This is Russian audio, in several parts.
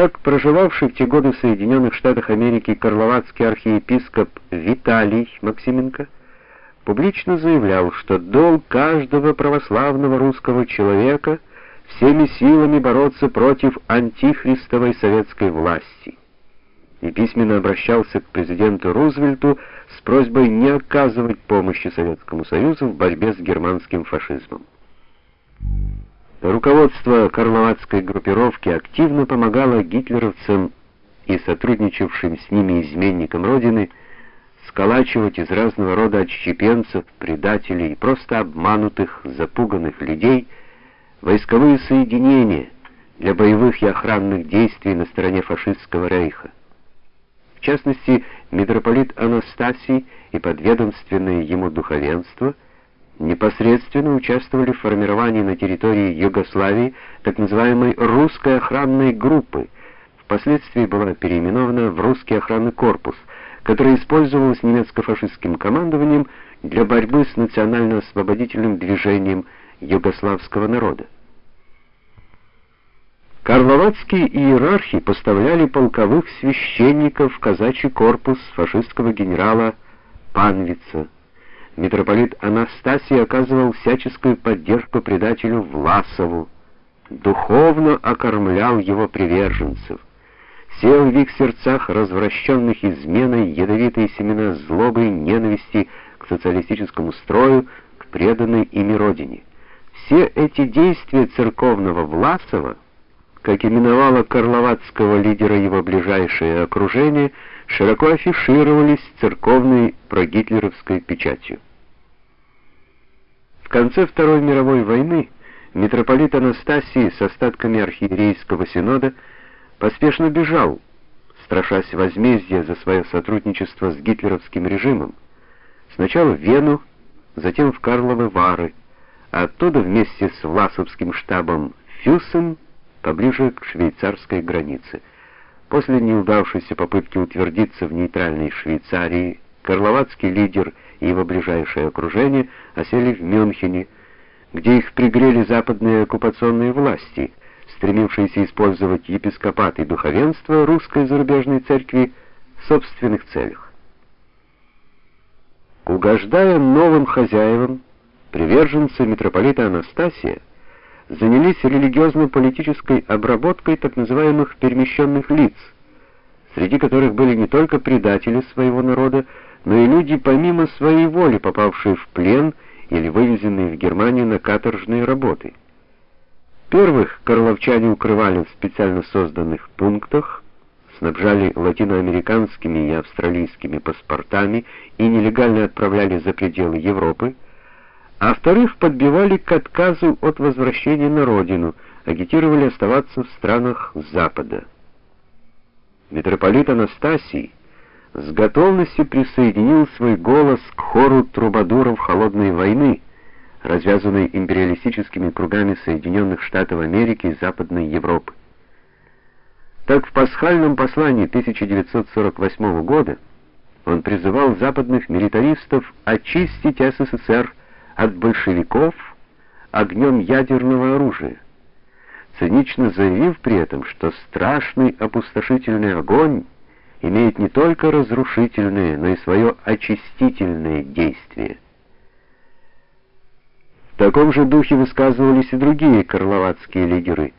Так проживавший в те годы в Соединенных Штатах Америки карловацкий архиепископ Виталий Максименко публично заявлял, что долг каждого православного русского человека всеми силами бороться против антихристовой советской власти. И письменно обращался к президенту Рузвельту с просьбой не оказывать помощи Советскому Союзу в борьбе с германским фашизмом. Руководство карловацкой группировки активно помогало гитлеровцам и сотрудничавшим с ними изменникам Родины сколачивать из разного рода отщепенцев, предателей и просто обманутых, запуганных людей войсковые соединения для боевых и охранных действий на стороне фашистского рейха. В частности, митрополит Анастасий и подведомственное ему духовенство – непосредственно участвовали в формировании на территории Югославии так называемой русской охранной группы, впоследствии была переименована в русский охранный корпус, который использовался немецко-фашистским командованием для борьбы с национально-освободительным движением югославского народа. Карловацкие иерархи поставляли полковых священников в казачий корпус фашистского генерала Панвица митрополит Анастасий оказывал всяческую поддержку предателю Власову, духовно окормлял его приверженцев, сеял в их сердцах развращенных изменой ядовитые семена злобы и ненависти к социалистическому строю, к преданной ими родине. Все эти действия церковного Власова, как именовало карловацкого лидера его ближайшее окружение, широко афишировались церковной прогитлеровской печатью. В конце Второй мировой войны митрополит Анастасий с остатками архиерейского синода поспешно бежал, страшась возмездия за свое сотрудничество с гитлеровским режимом, сначала в Вену, затем в Карловы Вары, а оттуда вместе с Власовским штабом Фюсен поближе к швейцарской границе. После неудавшейся попытки утвердиться в нейтральной Швейцарии, карловацкий лидер и его ближайшее окружение осели в Мюнхене, где их пригрели западные оккупационные власти, стремившиеся использовать епископат и духовенство русской зарубежной церкви в собственных целях. Угождая новым хозяевам, приверженцы митрополита Анастасия занялись религиозно-политической обработкой так называемых перемещенных лиц, среди которых были не только предатели своего народа, но и люди помимо своей воли, попавшие в плен или вывезенные в Германию на каторжные работы. Первых карловчане укрывали в специально созданных пунктах, снабжали латиноамериканскими и австралийскими паспортами и нелегально отправляли за пределы Европы, а вторых подбивали к отказу от возвращения на родину, агитировали оставаться в странах Запада. Митрополит Анастасий с готовностью присоединил свой голос к хору трубадуров холодной войны, развязанной империалистическими кругами Соединенных Штатов Америки и Западной Европы. Так в пасхальном послании 1948 года он призывал западных милитаристов очистить СССР от большевиков огнем ядерного оружия, цинично заявив при этом, что страшный опустошительный огонь имеет не только разрушительное, но и свое очистительное действие. В таком же духе высказывались и другие карловацкие лидеры,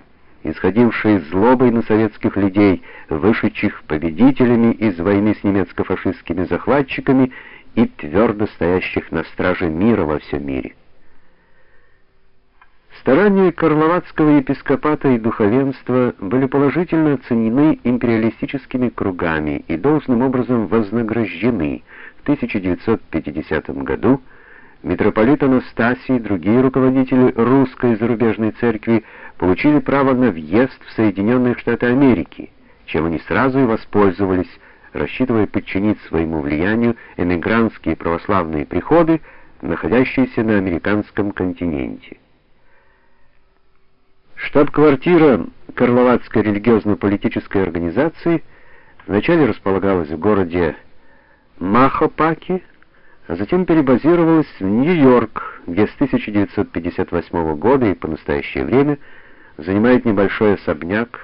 исходившие злобой на советских людей, вышедших победителями из войны с немецко-фашистскими захватчиками и твердо стоящих на страже мира во всем мире. Старания Карловацкого епископата и духовенства были положительно оценены империалистическими кругами и должным образом вознаграждены. В 1950 году митрополит Анастасий и другие руководители русской зарубежной церкви получили право на въезд в Соединенные Штаты Америки, чем они сразу и воспользовались, рассчитывая подчинить своему влиянию эмигрантские православные приходы, находящиеся на американском континенте. Штаб-квартира Карловацкой религиозно-политической организации вначале располагалась в городе Махопаки, а затем перебазировалась в Нью-Йорк, где с 1958 года и по настоящее время занимает небольшой особняк